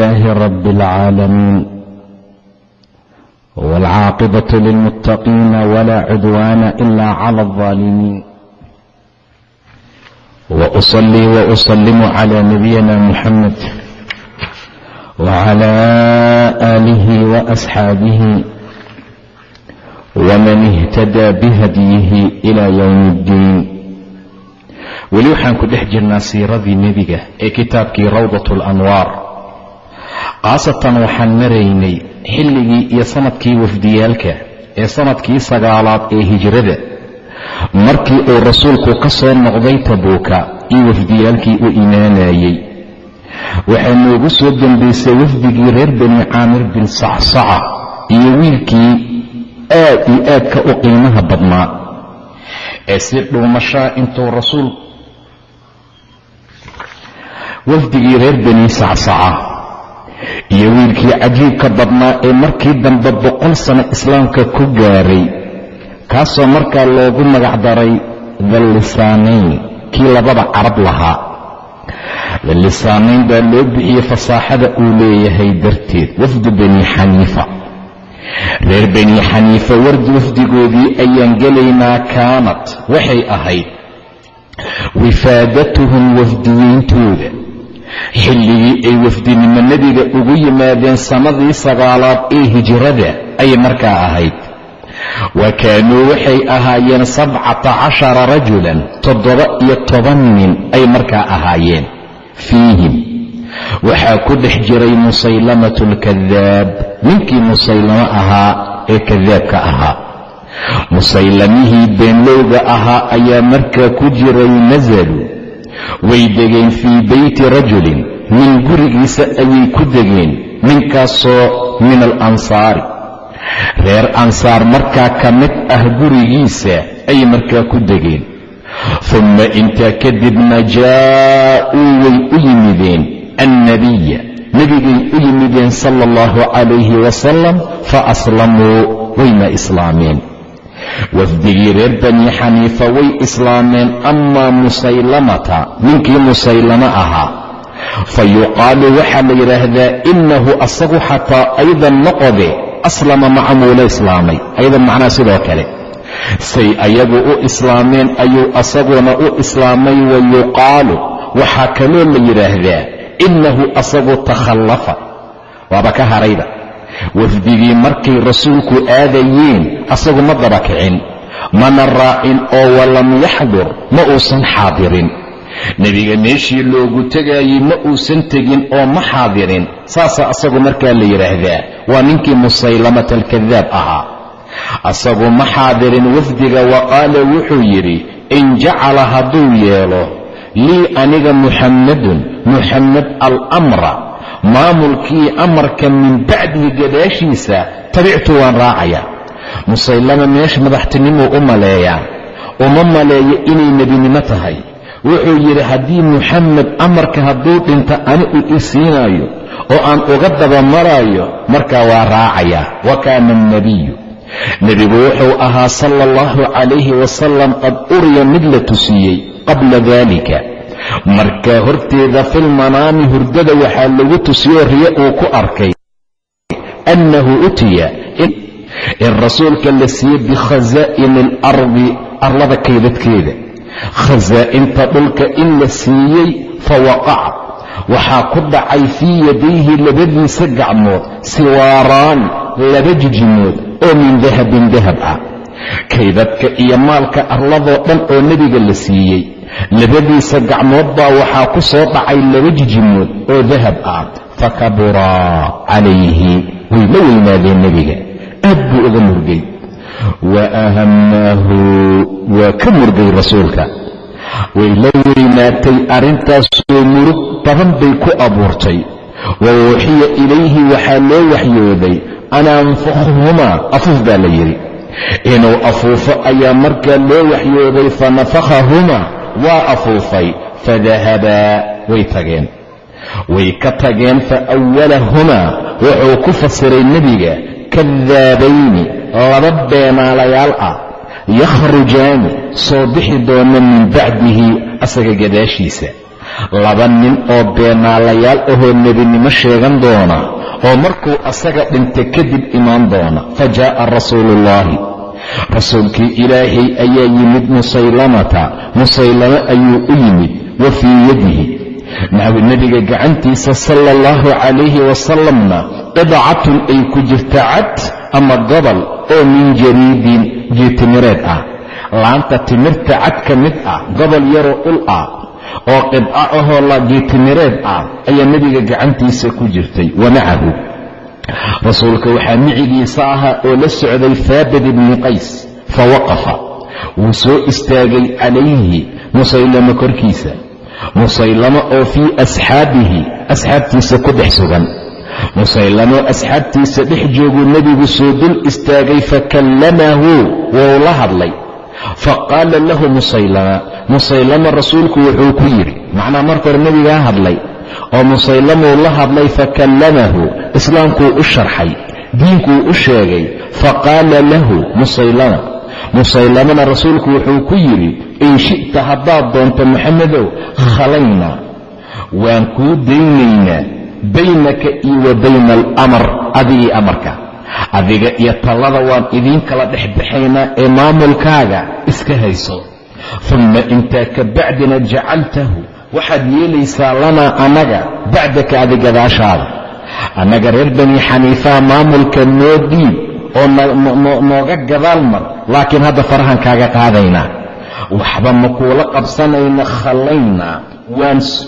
لله رب العالمين والعاقبة للمتقين ولا عدوان إلا على الظالمين وأصلي وأسلم على نبينا محمد وعلى آله وأصحابه ومن اهتدى بهديه إلى يوم الدين weli waxaan ku dhex jirnaa siiradii nebiga ee kitaabkii rawdat alanwaar khaasatan waxaan maraynay xilligii iyo sannadkii wafdiyaalka ee sannadkii sagaalaad ee hijrada. Markii uu rasuulku ka soo noqday tabuuka iyo wafdiyaalkii u imaanayey waxaa noogu soo dembaysay wafdigii reer bani caamir bin sacsaca iyo wiilkii aad iyo aadka u qiimaha badnaa. Ee si dhuumashaa intuu rasuul wafdigii reer bani sacsaca iyo wiilkii cajiibka badnaa ee markii dambe boqol sano islaamka ku gaaray kaasoo markaa loogu magacdaray dhallisaanayn kii labada carab lahaa. Dhallisaanayn baa loo bixiyey fasaaxada uu leeyahay darteed wafdu bani xaniifa. Reer bani xaniifa wardi wafdigoodii ayaan gelaynaa kaanat waxay ahayd wifaadatuhum wafdiyeyntooda xilligii ay wafdinimo nebiga ugu yimaadeen sannadii sagaalaad ee hijrada ayay markaa ahayd. Wa kaanuu waxay ahaayeen sabcata cashara rajulan toddoba iyo toban nin ay markaa ahaayeen. Fiihim waxaa ku dhex jiray musaylamatu alkadaab ninkii musaylamo ahaa ee kadaabka ahaa. Musaylamihii beenlowga ahaa ayaa markaa ku jiray nasaluu way degeen fii beyti rajulin. Nin gurigiisa ayay ku degeen. Ninkaasoo min alansaari reer ansaar markaa ka mid ah gurigiisa ayay markaa ku degeen. Humma intaa kadibna jaa'uu way u yimideen annabiya nebigay u yimideen sala allahu calayhi wasalam fa aslamuu wayna islaameen wafdigii reer bani xaniifa way islaameen amaa musaylamata ninkii musaylamo ahaa. Fa yuqaalu waxaa la yidhaahdaa innahu asagu xataa aydan noqode aslama macamuula islaamay. Aydan macnaha sidoo kale. Say ayagu u islaameen ayuu asaguna u islaamay wa yuqaalu. Waxaa kaloo la yidhaahdaa innahu asagu takhallafa. Waaba ka harayba wafdigii markay rasuulku aadayeen asagu ma daba kicin mana raacin oo walam yaxdur ma uusan xaadirin. Nebiga meeshii loogu tegaayey ma uusan tegin oo ma xaadirin. Saasaa asagu markaa la yidhaahdaa waa ninkii musaylamata alkadaab ahaa. Asagu ma xaadirin wafdiga wa qaala wuxuu yidhi in jacala hadduu yeelo lii aniga muxammadun muxammed almra maamulkii amarka min bacdihi gadaashiisa tabictu waan raacaya. Musaylama meesha madaxtinimuu u maleeyaa uma maleeyo inay nebinimo tahay. Wuxuu yidhi haddii muxamed amarka hadduu dhinto ani uu i siinaayo oo aan uga dabamaraayo markaa waa raacayaa wa kaana alnebiyu nebigu wuxuu ahaa sala allahu calayhi wasalam qad uriya mid la tusiyey qabla daalika markaa horteeda filmanaami hurdada waxaa lagu tusiyoo riyo uu ku arkay annahu utiya in rasuulka la siiyey bikhasaa'ini alardi arlada kaydadkeeda. Khasaa'inta dhulka in la siiyey fa waqaca. Waxaa ku dhacay fii yadayhi labadiisa gacmood siwaaraan laba jijimood oo min dahabin dahab ah. Kaydadka iyo maalka arladoo dhan oo nebiga la siiyey labadiisa gacmood baa waxaa ku soo dhacay laba jijimood oo dahab ah fakaburaa calayhi way la weynaadeen nebiga. Aad buu uga murgay. Wa ahamaahu waa ka murgay rasuulka. Way la weynaatay arrintaasoo murug badan bay ku abuurtay. Wa uuxiya ilayhi waxaa loo waxyooday an anfukhumaa afuuf baa la yidhi. Inuu afuufo ayaa markaa loo waxyooday fanafakhahumaa waa afuufay fadahabaa way tageen. Way ka tageen fa awalahumaa wuxuu ku fasiray nebiga kadaabayni laba beenaalayaal ah. Yakhrujaani soo bixi doona min bacdihi asaga gadaashiisa. Laba nin oo beenaalayaal ahoo nebinimo sheegan doona oo markuu asaga dhinta kadib imaan doona. Fa jaa'a rasuuluullaahi rasuulkii ilaahay ayaa yimid musaylamata. Musaylamo ayuu u yimid wa fii yadihi. Nebiga gacantiisa sala allahu calayhi wasalamna qidcatun ay ku jirta cad ama gobol oo min jariidin jiitimireed ah. Laanta timirta cad ka mid ah gobol yaroo ul ah oo qidco ahoo la jiitimireed ah ayaa nebiga gacantiisa ku jirtay wa macahu rasuulka waxaa micigiisa ahaa oo la socday haabit ibni qays fa waqafa. Wuu soo istaagay calayhi musaylamo korkiisa. Musaylamo oo fii asxaabihi asxaabtiisa ku dhex sugan. Musaylamo asxaabtiisa dhex jooguu nebigu soo dul istaagay fakallamahu wou la hadlay. Faqaala lahu musaylama musaylama rasuulku wuxuu ku yidhi macnaa marka hore nebigaa hadlay oo musaylamuu la hadlay fakallamahu islaamkuu u sharxay diinkuu u sheegay faqaala lahu musaylama musaylamana rasuulku wuxuu ku yidhi in shi'ta haddaad doonto maxamedow khalaynaa waan kuu daynaynaa baynaka iyo wa bayna alamar adigii amarka. Adiga iyo tallada waan idiin kala dhexbaxaynaa ee maamulkaaga iska hayso. Humma intaa ka bacdina jacaltahu waxaad yeelaysaa lanaa annaga bacdaka adi gadaashaada annaga reer bani xaniifaa maamulka noo dhiib oo nooga gadaal mar laakiin hadda farahan kaaga qaadaynaa. Waxba ma kuula qabsanayna khallaynaa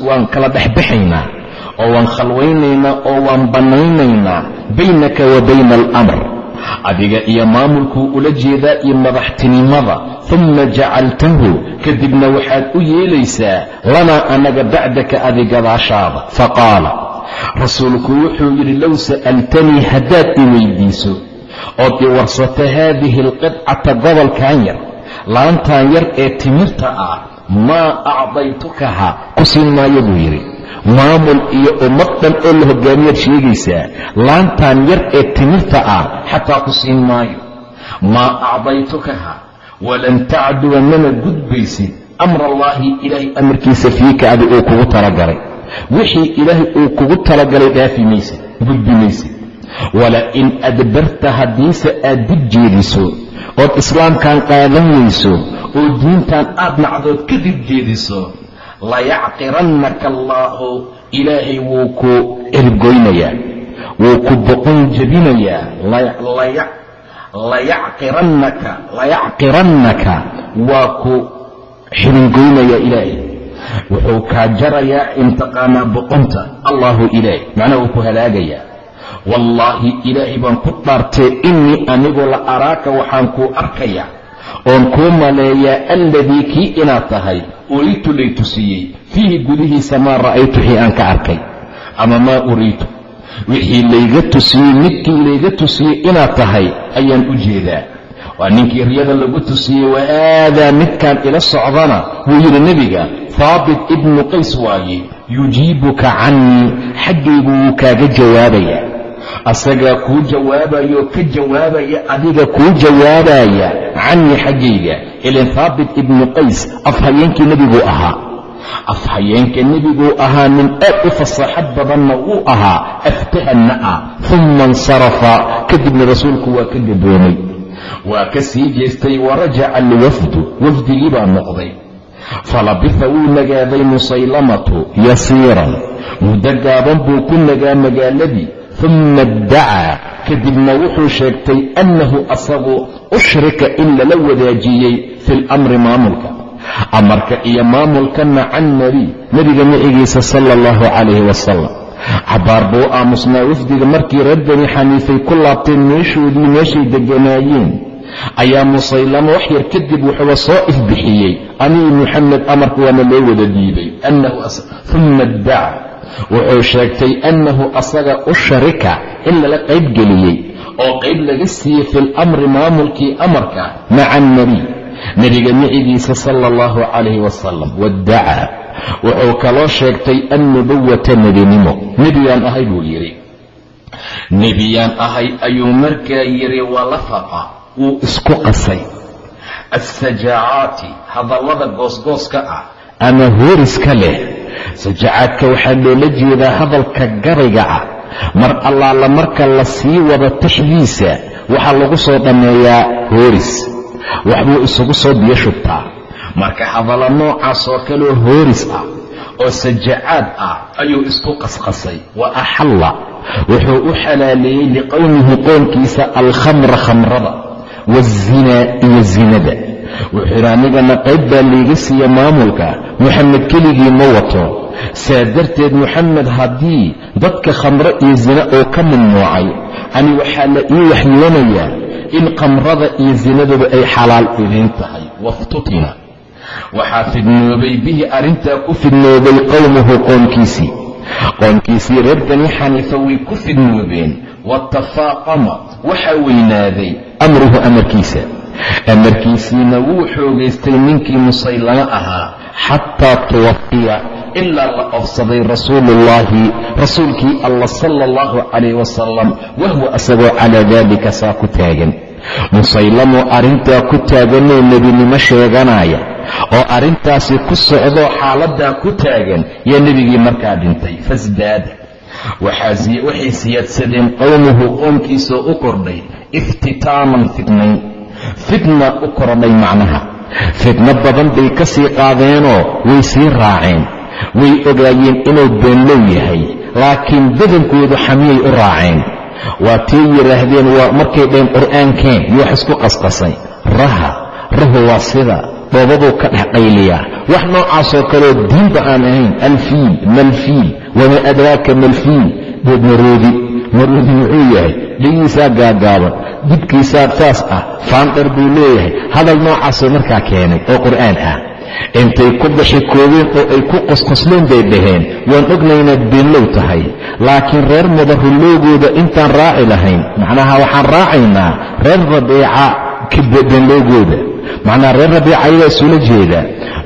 waan kala dhexbaxaynaa oo waan khalwaynaynaa oo waan bannaynaynaa baynaka wa bayna alamr adiga iyo maamulkuu ula jeedaa iyo madaxtinimada humma jacaltahu kadibna waxaad u yeelaysaa lanaa annaga bacdaka adi gadaashaada faqaala rasuulku wuxuu yidhi low sa'altanii haddaad i weyddiiso ood i warsato haadihi alqidcata gobolkan yar laantan yar ee timirta ah maa acdaytukaha ku siin maayo buu yidhi maamul iyo ummad dhan oo la hogaamiyaad sheegaysaa laantan yar ee timirta ah xataa ku siin maayo. Maa acdaytukaha walan tacduwa mana gudbaysid amra allaahi ilaahay amarkiisa fiika adi uu kugu talagalay. Wixii ilaahay uu kugu talagalay dhaafi maysid gudbi maysid wala in adbarta haddiise aad dib jeediso ood islaamkan qaadan weyso oo diintan aad nacdood ka dib jeediso layacqirannaka allaahu ilaahay wuu ku ciribgoynayaa wuu ku boqon jebinayaa layacqirannaka waa ku xiringoynayaa ilaahay wuxuu kaa jarayaa intaqaanaa boqonta allaahu ilaahay macnaha wuu ku halaagayaa wallaahi ilaahay baan ku dhaartee innii anigu la araaka waxaan kuu arkayaa oon kuu maleeyaa alladii kii inaad tahay uriitu lay tusiyey fiihi gudihiisa maa ra'aytu wixii aan ka arkay. Ama maa uriitu. Wixii layga tusiyey midkii layga tusiyey inaad tahay ayaan u jeedaa. Waa ninkii riyada lagu tusiyey wa aadaa midkaan ila socdana wuu yidhi nebiga haabit ibnu qays waaye yujiibuka cannii xaggaygu wuu kaaga jawaabayaa asagaa kuu jawaabayoo ka jawaabaya adiga kuu jawaabaya cannii xaggayga. Ilan haabit ibnu qays afhayeenkii nebiguu ahaa. Afhayeenka nebiguu ahaa nin aad u fasaaxad badanna wuu ahaa aftahanna ah humma insarafa. Kadibna rasuulku waa ka gaboomay waa ka sii jeestay warajaca alwafdu wafdigii baa noqday. Falabitha wuu nagaaday musaylamatu yasiiran. Muddo gaaban buu ku nagaa magaaladii uma iddacaa kadibna wuxuu sheegtay annahu asagu ushrika in lala wadaajiyey fi lamri maamulka amarka iyo maamulka maca annebiy nebiga micigiisa sala allahu calayhi wasalam cabaar buu aamusnaa wafdiga markii reer bani xaniifay ku laabteen meeshoodii meeshay degganaayeen ayaa musaylamo wax yar kadib wuxuuba soo ifbixiyey anii muxamed amarka waana loo wada dhiibay uma iddaca wuxuu sheegtay annahu asaga u sharika in lala qaybgeliyey oo qayb laga siiyey fi lamri maamulkii amarka maca annebiy nebiga micigiisa sala allahu calayhi wasalam waddacaa wuxuu kaloo sheegtay annubuwata nebinimo. Nebiyaan ahay buu yidhi. Nebiyaan ahay ayuu markaa yidhi walafaqa wuu isku qasay. Assajaacaati hadallada goosgooska ah ama hooriska leh sajacaadka waxaa loola jeedaa hadalka garayga ah. Mar allaala marka la sii wado taxdiisa waxaa lagu soo dhammeeyaa hooris. Waxbuu isugu soo biyo shubtaa. Marka hadalla noocaas oo kaleo hooris ah oo sajacaad ah ayuu isku qasqasay. Wa axalla wuxuu u xalaaleeyey liqowmihi qoonkiisa alkhamra khamrada waazinaa iyo zinada wuxuu yidhi anigana qayb baa layga siiya maamulka moxamed keligii ma wato. Saa darteed moxamed haddii dadka khamro iyo zina oo ka mamnuucay ani waxaa la ii waxyoonayaa in khamrada iyo zinaduba ay xalaal idiin tahay. Waftutina waxaa fidnoobay bihi arrintaa ku fidnoobay qowmuhu qoonkiisii. Qoonkiisii reer bani xaniifa way ku fidnoobeen. Watafaaqama waxaa weynaaday amruhu amarkiisa amarkiisiina wuu xoogaystay ninkii musaylamo ahaa xataa tuwafiya ilaa la ofsaday rasuuluullaahi rasuulkii alla sala allahu calayh wasalam wahwa asagoo calaa daalika saa ku taagan. Musaylamoo arrintaa ku taaganoo nebinimo sheeganaya oo arrintaasi ku socdoo xaaladdaa ku taagan yaa nebigii markaa dhintay fasdaada. Waxay siyaadsadeen qowmuhu qoomkiisoo u kordhay iftitaaman fidnayn fitna u kordhay macnaha. Fitno badan bay ka sii qaadeenoo way sii raaceen. Way ogaayeen inuu beenlow yahay laakiin badankoodu xamiyay u raaceen. Waa tii yidhaahdeen waa markay dheen qur'aankeen iyo wax isku qasqasay. Raha rahu waa sida dhoobaduu ka dhex qayliyaa wax noocaasoo kaleo diinba aan ahayn alfiil malfiil wamaa adraaka malfiil. Maroodi maroodi muxuu yahay? Dhigiisaa gaagaaban dibkiisaa saas ah faandhar buu leeyahay hadal noocaasoo markaa keenay oo qur'aan ah. Intay ku bashikoobeen oo ay ku qosqosleen bay dhaheen. Waan ognaynaa beenlow tahay. Laakiin reer mudaruloogooda intaan raaci lahayn macnaha waxaan raacaynaa reer rabiica beenloogooda macnaha reer rabiica ayagaa isula jeeda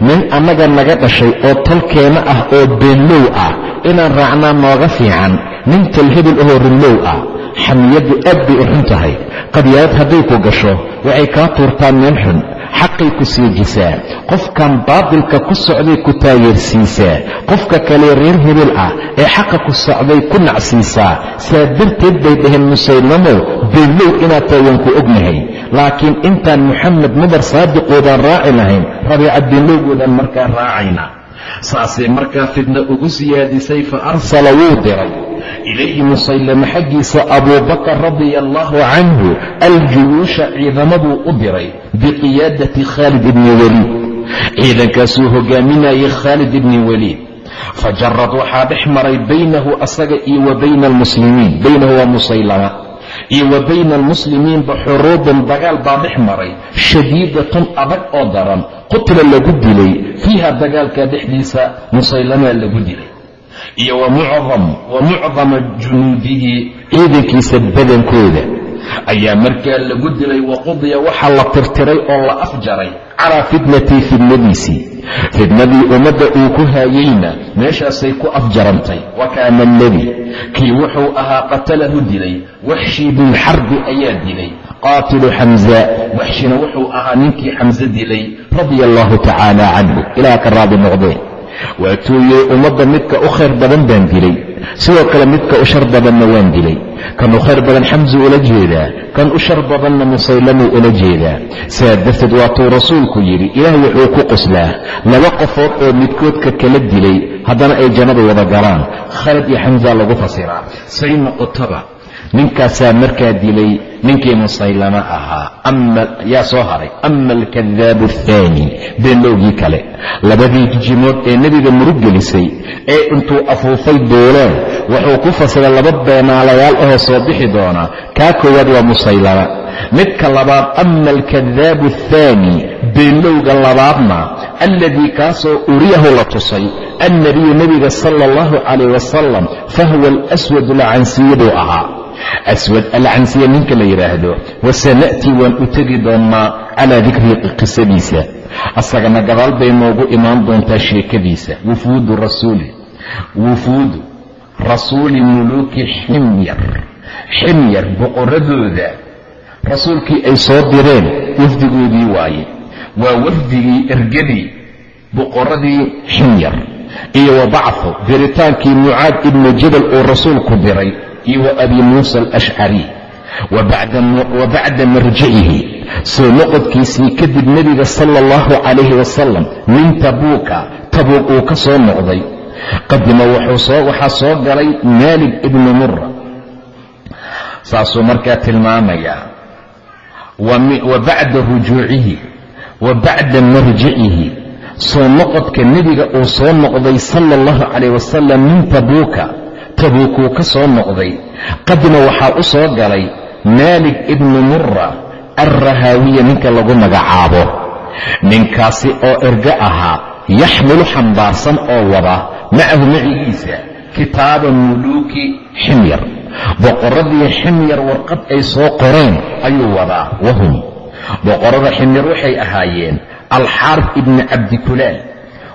nin annaga naga dhashay oo talkeena ah oo beenlow ah inaan raacnaa nooga fiican. Nin talhebel ahoo runlow ah xamiyaddu aad bay u xun tahay. Qadyaarad hadday ku gasho waxay kaa tuurtaa meel xun. Xaqay ku siijisaa qofkan baatilka ku socday ku taageersiisaa qofka kale reer hebel ah ee xaqa ku socday ku nacsiisaa saa darteed bay dhaheen musaylamow beenlow inaad tahay waan ku ognahay laakiin intaan moxamed mudar saadiqoodaan raaci lahayn rabiica beenlowgoodaan markaa raacayna saasay markaa fidna ugu siyaadisay fa arsala wuu diray. Ilayhi musaylama xaggiisa abuubakar radia allaahu canhu aljuyuusha ciidamaduu u diray biqiyaadati khaalid ibni weliid ciidankaasuu hogaaminayay khaalid ibni weliid fajarad waxaa dhex maray baynahu asaga iyo wa bayna almuslimiin baynahu waa musaylama iyo wa bayna almuslimiinba xuruubun dagaal baa dhex maray shadiidatun adag oo daran qutla lagu dilay fiiha dagaalka dhexdiisa musaylamaa lagu dilay. Iyo wa mucdama junuudihi ciidankiisa badankooda ayaa markaa lagu dilay waqudiya waxaa la tirtiray oo la afjaray calaa fitnatii fidnadiisii fidnadii ummadda uu ku haayeyna meeshaasay ku afjarantay. Wa kaana aladii kii wuxuu ahaa qatalahu dilay waxshii bilxarbi ayaa dilay. Qaatilu xamza waxshina wuxuu ahaa ninkii xamse dilay radia allahu tacaala canhu ilaah ka raadi noqdeen. Waatuuyey ummadda midka u khayr badan baan dilay sidoo kale midka u shar badanna waan dilay. Kan u khayr badan xamsu ula jeedaa. Kan u shar badanna musaylamuu ula jeedaa. Saa darteed waatuu rasuulku yidhi ilaah wuxuu ku qoslaa laba qofood oo midkoodka kala dilay haddana ay jannada wada galaan. Khalid iyo xamsa lagu fasiraa. Say noqotaba ninkaasaa markaa dilay ninkii musaylama ahaa. Yaa soo haray. Ama alkadaabu athaani beenlowgii kale. Labadii jijimood ee nebiga murug gelisay ee intuu afuufay duuleen wuxuu ku fasiray laba beenaalayaal ahoo soo bixi doona. Kaa koowaad waa musaylama. Midka labaad ama alkadaabu athaani beenlowga labaadna alladii kaasoo uriyahu la tusay annabiyu nebiga sala allahu calayh wasalam fahuwa alswad lacansiyaduu ahaa aswad alcansiya ninka la yidhaahdo wasana'tii waan u tegi doonnaa calaa dikri qisadiisa asagana gadaal bay noogu imaan doontaa sheekadiisa wufuudu rasuuli wufuudu rasuuli muluuki ximyar ximyar boqoradooda rasuulkii ay soo direen wafdigoodii waaye waa wafdigii ergadii boqoradii ximyar iyo wa bacfu diritaankii mucaad ibnu jabal uu rasuulku diray iyo wa abi muusa alashcari wa bacda marjicihi soo noqodkiisii kadib nebiga sala allahu calayhi wasalam min tabuuka tabuuk uu ka soo noqday qadima waxaa soo galay maalik ibnu mura saasuu markaa tilmaamayaa wa bacda rujuucihi wa bacda marjicihi soo noqodka nebiga uu soo noqday sala allahu calayh tabuukuu ka soo noqday. Qadima waxaa u soo galay maalik ibnu mura alrahaawiya ninka lagu magacaabo. Ninkaasi oo ergo ahaa yaxmilu xambaarsan oo wada macahu macigiisa kitaaba muluuki ximyar. Boqoradii ximyar warqad ay soo qoreen ayuu wadaa wahum boqorada ximyar waxay ahaayeen alxaarif ibni cabdikulaal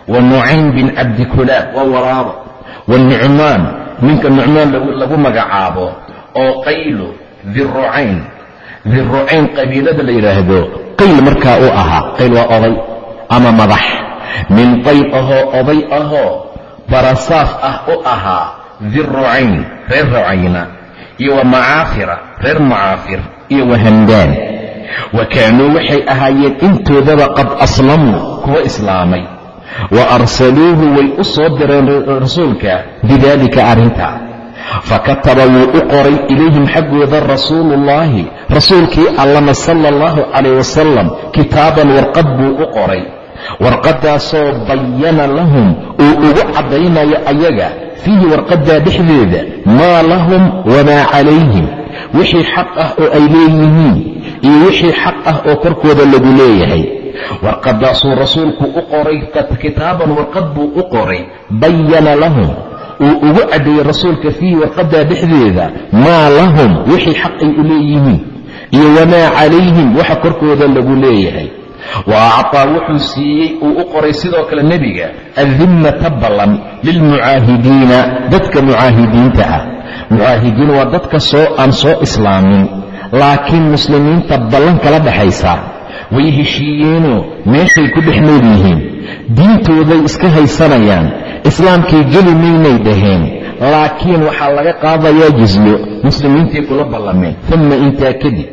wa nucaym bin cabdikulaal waa waraabo wa nucmaan ninka nucmaan lagu magacaabo oo qaylu dirucayn dirucayn qabiilada la yidhaahdo qayl markaa u ahaa qayl waa oday ama madax. Min qayl ahoo oday ahoo barasaaf ah u ahaa dirucayn reer rucayna iyo wa macaafira reer macaafir iyo wa hamdaan wa kaanuu waxay ahaayeen intoodaba qad aslamuu kuwa islaamay wa arsaluuhu way u soo direen rasuulka bidaalika arrintaa fakataba wuu u qoray ilayhim xaggooda rasuuluullaahi rasuulkii allama sala allahu calayh wasalam kitaaban warqad buu u qoray warqaddaasoo bayana lahum uu ugu caddaynayo ayaga fiihi warqaddaa dhexdeeda maa lahum wamaa calayhim wixii xaq ah oo ay leeyihiin iyo wixii xaq ah oo korkooda lagu leeyahay warqaddaasuu rasuulku u qoray kitaaban warqad buu u qoray. Bayana lahum. Uu ugu caddeeyey rasuulka fiihi warqaddaa dhexdeeda. Maa lahum. Wixii xaq ay u leeyihiin. Iyo wamaa calayhim. Waxa korkooda lagu leeyahay. Wa acطaa wuxuu siiyey uu u qoray sidoo kale nebiga. Adimmata ballan lilmucaahidiina. Dadka mucaahidiinta ah. Mucaahidiin waa dadka soo aan soo islaamin. Laakiin muslimiinta ballan kala dhaxaysa way heshiiyeenoo meeshay ku dhex nool yihiin. diintooday iska haysanayaan. islaamkay geli maynay dhaheen. laakiin waxaa laga qaadayaa jisyo muslimiintay kula ballameen. uma intaa kadib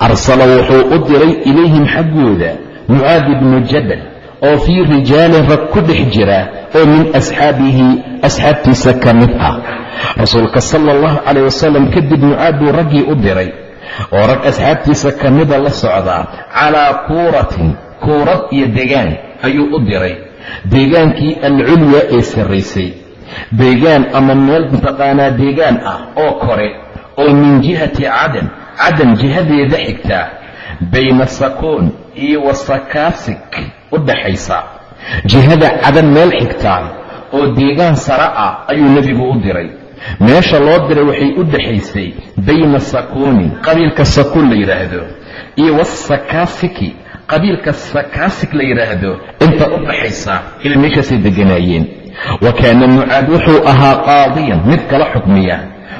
arsala wuxuu u diray ilayhim xaggooda mucaad ibnu jabal oo fii rijaalin rag ku dhex jira oo min asxaabihi asxaabtiisa ka mid ah. rasuulka sala allahu calayh wasalam kadib mucaad buu raggii u diray oo rag asxaabtiisa ka mida la socdaa calaa kuuratin kuurad iyo degaan ayuu u diray. Deegaankii alculya ee sarraysay deegaan ama meel mataqaanaa deegaan ah oo kore oo min jihati cadan cadan jihadeeda xigta bayna sakuun iyo wa sakaasig u dhaxaysa. Jihada cadan meel xigtaa oo deegaan sare ah ayuu nebigu u diray meesha loo diray waxay u dhaxaysay bayna sakuunin qabiilka sakuun la yidhaahdo iyo wasakaasiki qabiilka sakaasig la yidhaahdo inta u dhaxaysa ila meeshaasay deganaayeen. Wa kaana mucaad wuxuu ahaa qaadiyan mid kala xukmiya.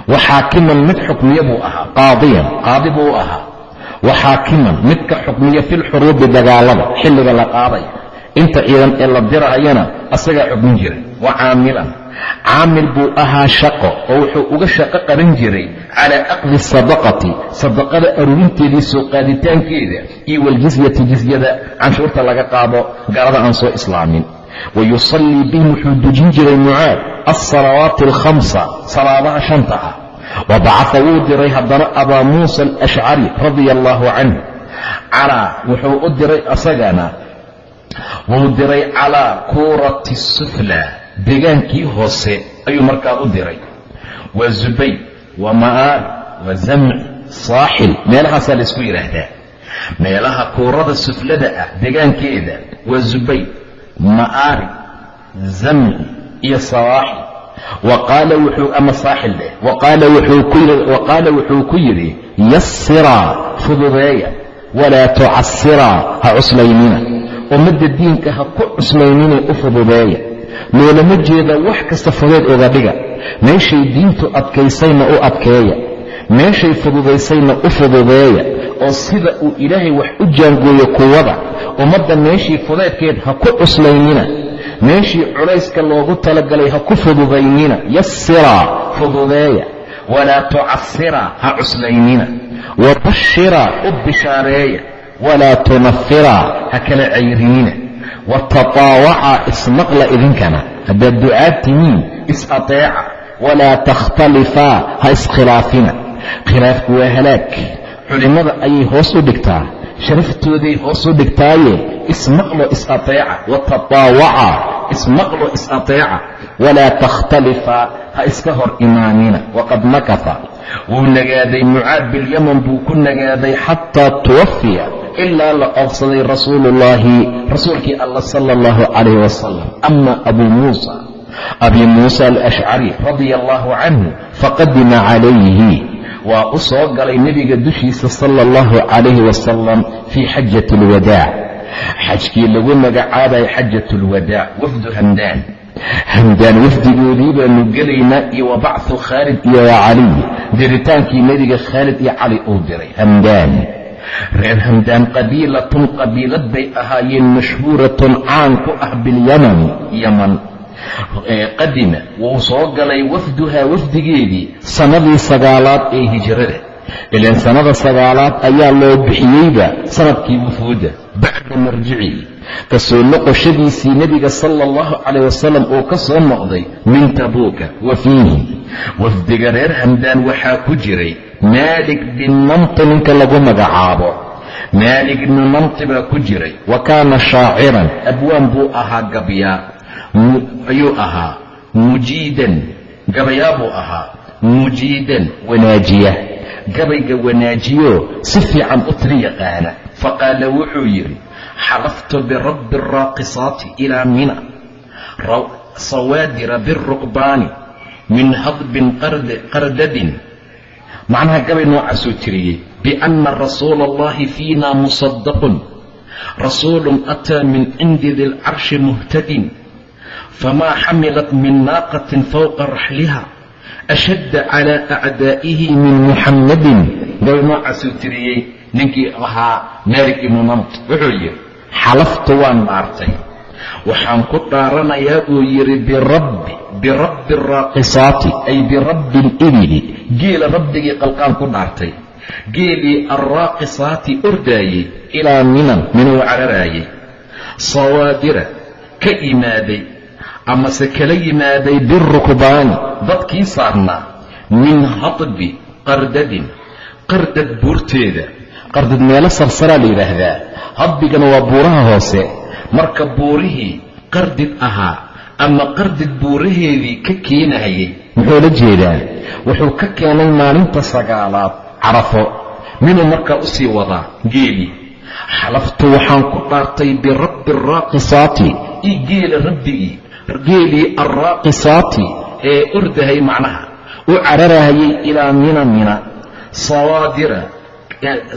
Wa xaakiman mid xukmiya buu ahaa qaadiyan qaadi buu u ahaa. Wa xaakiman mid ka xukmiya filxuruubi dagaalada xilliga la qaadaya inta ciidan ee la dirahayana asagaa xukmin jiray wa caamilan caamil buu ahaa shaqo oo wuxuu uga shaqo qaban jiray calaa aqdi sadaqati sadaqada aruurinteedii soo qaaditaankeeda iyo waljizyati jizyada canshuurta laga qaado gaalada aan soo islaamin. Wa yusallii bihim wuxuu dujin jiray mucaad alsalawaati alkhamsa salaadaha shanta ah. Wa bacaa wuu diray haddana abaa muusa alashcari radia allaahu canhu. Calaa wuxuu u diray asagana wuu diray calaa kuurati sufla degaankii hoose ayuu markaa u diray. Waa zubayr waa ma'aal waa zamci saaxil. Meelahaasaa laysku yidhaahdaa meelaha kuurada suflada ah degaankeeda waa zubayr ma'aari zamci iyo wuxuu ama saaxil dheh waqaala wuxuu ku yidhi yassiraa fududeeya walaa tucasiraa ha cuslaynina ummadda diinka ha ku cuslaynina u fududeeya loolama jeeda wax kasta fudeed oga dhiga meeshay diintu adkaysayna u adkeeya. Meeshay fududaysayna u fududeeya. Oo sida uu ilaahay wax u jaangooyo kuwada ummadda meeshii fudeedkeed ha ku cuslaynina. Meeshii culayska loogu talagalay ha ku fududaynina. Yassiraa fududeeya. Walaa tucasiraa ha cuslaynina. Wabashiraa u bishaareeya. Walaa tunafiraa ha kala cayrinina watataawaca ismaqla idinkana haddaad ducaad timiin is-ateeca walaa takhtalifaa ha iskhilaafina khilaafku waa halaag culimmada ayay hoos u dhigtaa sharaftooday hoos u dhigtaaye ismaqlo is-ateeca watataawaca ismaqlo is-ateeca walaa takhtalifaa ha iska hor imaanina waqad makata wuu nagaaday mucaad bilyaman buu ku nagaaday xataa tuwafiya ilaa la oofsaday rasuuluullaahi rasuulkii allah sala allahu calayh wasalam ama abuu muusa abi muusa alashcari radia allahu canhu faqadima calayhi waa u soo galay nebiga dushiisa sala allahu calayhi wasalam fii xajati alwadaac xajkii lagu magacaabaya xajat alwadaac wafdu hamdaan hamdaan wafdigoodii baanu gelaynaa iyo wa khaalid iyo wa diritaankii nebiga khaalid iyo cali uu diray hamdaan reer hamdaan qabiilatun qabiilad bay ahaayeen mashhuuratun caan ku ah bilyamani yaman qadima wuu soo galay wafduhaa wafdigeedii sannadii sagaalaad ee hijrada ilaan sannada sagaalaad ayaa loo bixiyeyba sannadkii wufuudda bacda marjicii ka soo noqoshadiisii nebiga sala allahu calayh wasalam uu ka soo noqday min tabuuka wa fiihi. Wafdiga reer hamdaan waxaa ku jiray maalik bin namti ninka lagu magacaabo maalik ibnu namti baa ku jiray wa kaana shaaciran abwaan buu ahaa gabyaa ayuu ahaa mujiidan gabayaa buu ahaa mujiidan wanaajiya gabayga wanaajiyo si fiican u tiri yaqaana faqaala wuxuu yidhi xalaftu birabbi araaqisaati ilaa mina sawaadira birukbaani min hadbin qardadin macnaha gabay noocaasuu tiriyey bianna rasuula allahi fiina musadaqun rasuulun ataa min cindi di lcarshi muhtadin famaa xamilat min naaqatin fowqa raxliha ashadda calaa acdaa'ihi min muxammadin gabay noocaasuu tiriyey ninkii ahaa maalik ibnu namt wuxuu yidhi xalaftu waan dhaartay waxaan ku dhaaranayaa buu yidhi birabbi birabbi araaqisaati ay birabbi alibili geela rabbigii qalqaan ku dhaartay. Geelii alraaqisaati ordaayey ilaa minan minuu cararaayey. Sawaadira ka yimaaday amase kala yimaaday birukbaani dadkii saarnaa. Min hadbi qardadin qardad buurteeda. Qardad meelo sarsaraa la yidhaahdaa. Hadbigana waa buuraha hoose marka buurihii qardid ahaa ama qardid buuraheedii ka keenahayay muxuu la jeedaa? Wuxuu ka keenay maalinta sagaalaad carafo. Minuu markaa u sii wadaa geelii xalaftu waxaan ku dhaartay birabbi araaqisaati io geela rabbigii geelii alraaqisaati ee ordahay macnaha. U cararahayay ilaa mina mina.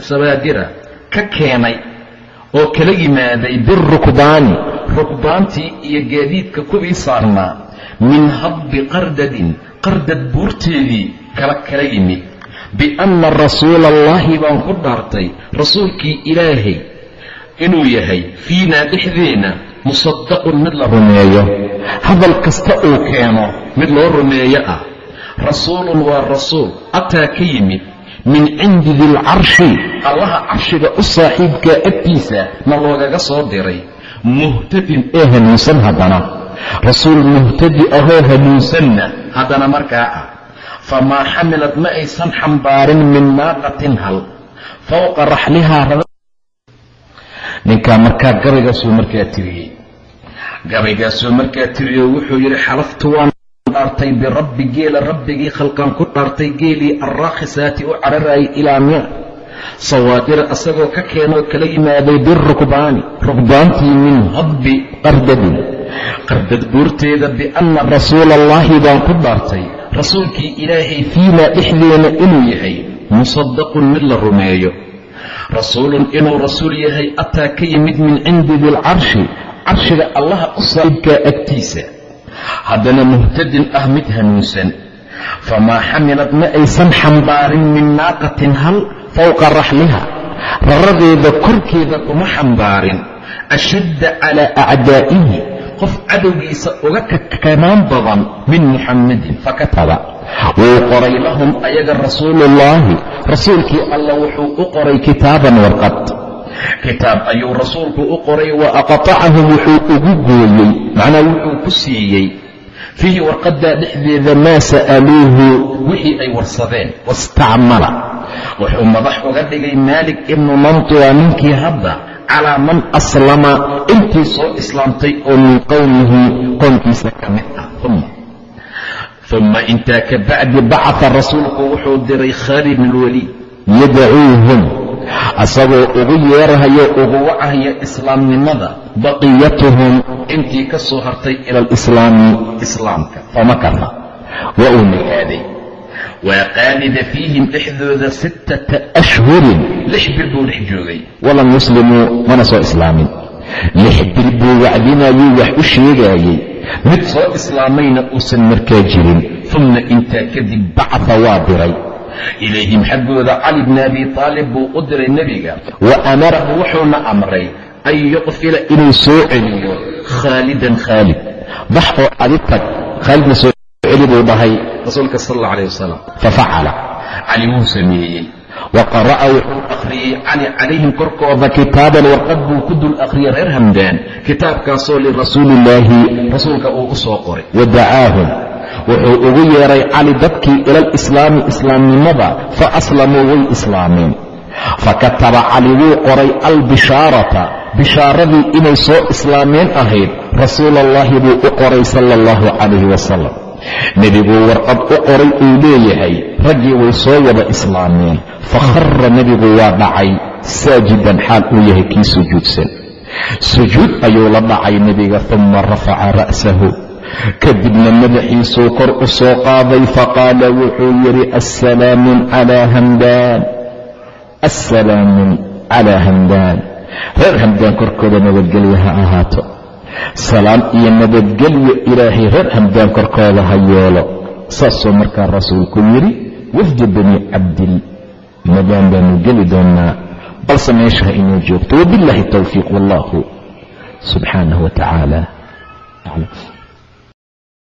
Sawaadira ka keenay oo kala yimaaday birukbaani rukbaantii iyo gaadiidka kuwii saarnaa. Min habbi qardadin qardad buurteedii kala kala yimid. Bianna rasuula allaahi baan ku dhaartay rasuulkii ilaahay inuu yahay fiinaa dhexdeenna musadaqun mid la rumeeyo. Hadal kasta uu keeno mid loo rumeeyo ah. Rasuulun waa rasuul ataa ka yimid min cindi dilcarshi allaha carshiga u saaxiibkaa agtiisa na loogaga soo diray. Muhtadin ee hanuunsan haddana. Rasuul muhtadi ahoo hanuunsanna. Haddana markaa ah. Famaa xamilad ma aysan xambaarin min naaqatin hal. Fowqa raxlihaa ninkaa markaa gabaygaasuu markaa tiriyey. Gabaygaasuu markaa tiriyey oo wuxuu yidhi xalaftu waan dhaartay birabbi geela rabbigii khalqan ku dhaartay geelii arraakhisaati u cararayay ilaa mina sawaadira asagoo ka keenoo kala yimaaday birukbaani rukbaantii min habbi qardadin. Qardad buurteeda bianna rasuula allaahi baan ku dhaartay. Rasuulkii ilaahay fiinaa dhexdeena inuu yahay musadaqun mid la rumeeyo. Rasuulun inuu rasuul yahay ataa ka yimid min cindi dilcarshi carshiga allaha u saaibkaa agtiisa haddana muhtadin ah mid hanuunsan. Famaa xamilad ma aysan xambaarin min naaqatin hal fowqa raxliha raradeeda korkeeda kuma xambaarin. Ashadda calaa acdaa'ihi. Qof cadowgiisa uga kakanaan badan min muxammadin fakataba wuu qoray lahum ayaga rasuuluullaahi rasuulkii alla wuxuu u qoray kitaaban warqad kitaab ayuu rasuulku u qoray wa aqtacahum wuxuu ugu gooyey. Macnaa wuxuu ku siiyey fiihi warqaddaa dhexdeeda maa sa'aluuhu wixii ay warsadeen wastacmala. Wuxuu madax uga dhigay maalik ibnu mantua ninkii hadda calaa man aslama intii soo islaamtay oo min qowmihi qownkiisa ka mid ah. Uma intaa ka bacdi bacata rasuulku wuxuu diray khaalid bn lwaliid yadacuuhum asagoo ugu yeerahayo ugu wacahaya islaamnimada baqiyatuhum intii ka soo hartay ila alislaami islaamka. Famakata waa uu nagaaday waa qaalida fiihim dhexdooda sittata ashhurin lix bil buu dhex joogay. Walam yuslimuu mana soo islaamin. Lix bil buu wacdinayuu wax u sheegaayey. Mid soo islaamayna uusan markaa jirin uma intaa kadib bacaa waa diray ilayhim xaggooda cali bni abi taalib buu u diray nebiga. Wa amarahu wuxuuna amray an yuqfila inuu soo celiyo khaalidan khaalid. Bax oo adi tag khaalidna soo celi buu dhahay. Rasuulka sal alla alayh wasalam fafacala cali wuu sameeyey. Wa qara'a wuxuu akhriyey cali calayhim korkooda kitaaban warqad buu ku dul akhriyey reer hamdaan. Kitaabkaasoo lirasuulillaahi rasuulka uu u soo qoray. Wa dacaahum wuxuu ugu yeeray cali dadkii ila alislaami islaamnimada fa aslamuu way islaameen fakataba cali wuu qoray albishaarata bishaaradii inay soo islaameen ahayd rasuulallaahi buu u qoray sala allahu calayhi wasalam nebiguu warqad u qoray uu leeyahay raggii way soo wada islaameen. Fakhara nebigu waa dhacay saajidan xaal uu yahay kii sujuudsan. Sujuud ayuu la dhacay nebiga uma rafaca ra'sahu kadibna madaxiisuu kor u soo qaaday faqaala wuxuu yidhi assalaamun calaa hamdaan. Assalaamun calaa hamdaan. Reer hamdaan korkooda nabadgelya ha ahaato. Salaam iyo nabadgelyo ilaahay reer hamdaan korkooda ha yeelo. Saasuu markaa rasuulku yidhi wafdi bani cabdil madaan baanu geli doonnaa. Balse meeshaha inuu joogto wabiاllaahi towfiiq wallahu subxaanaه wa tacaala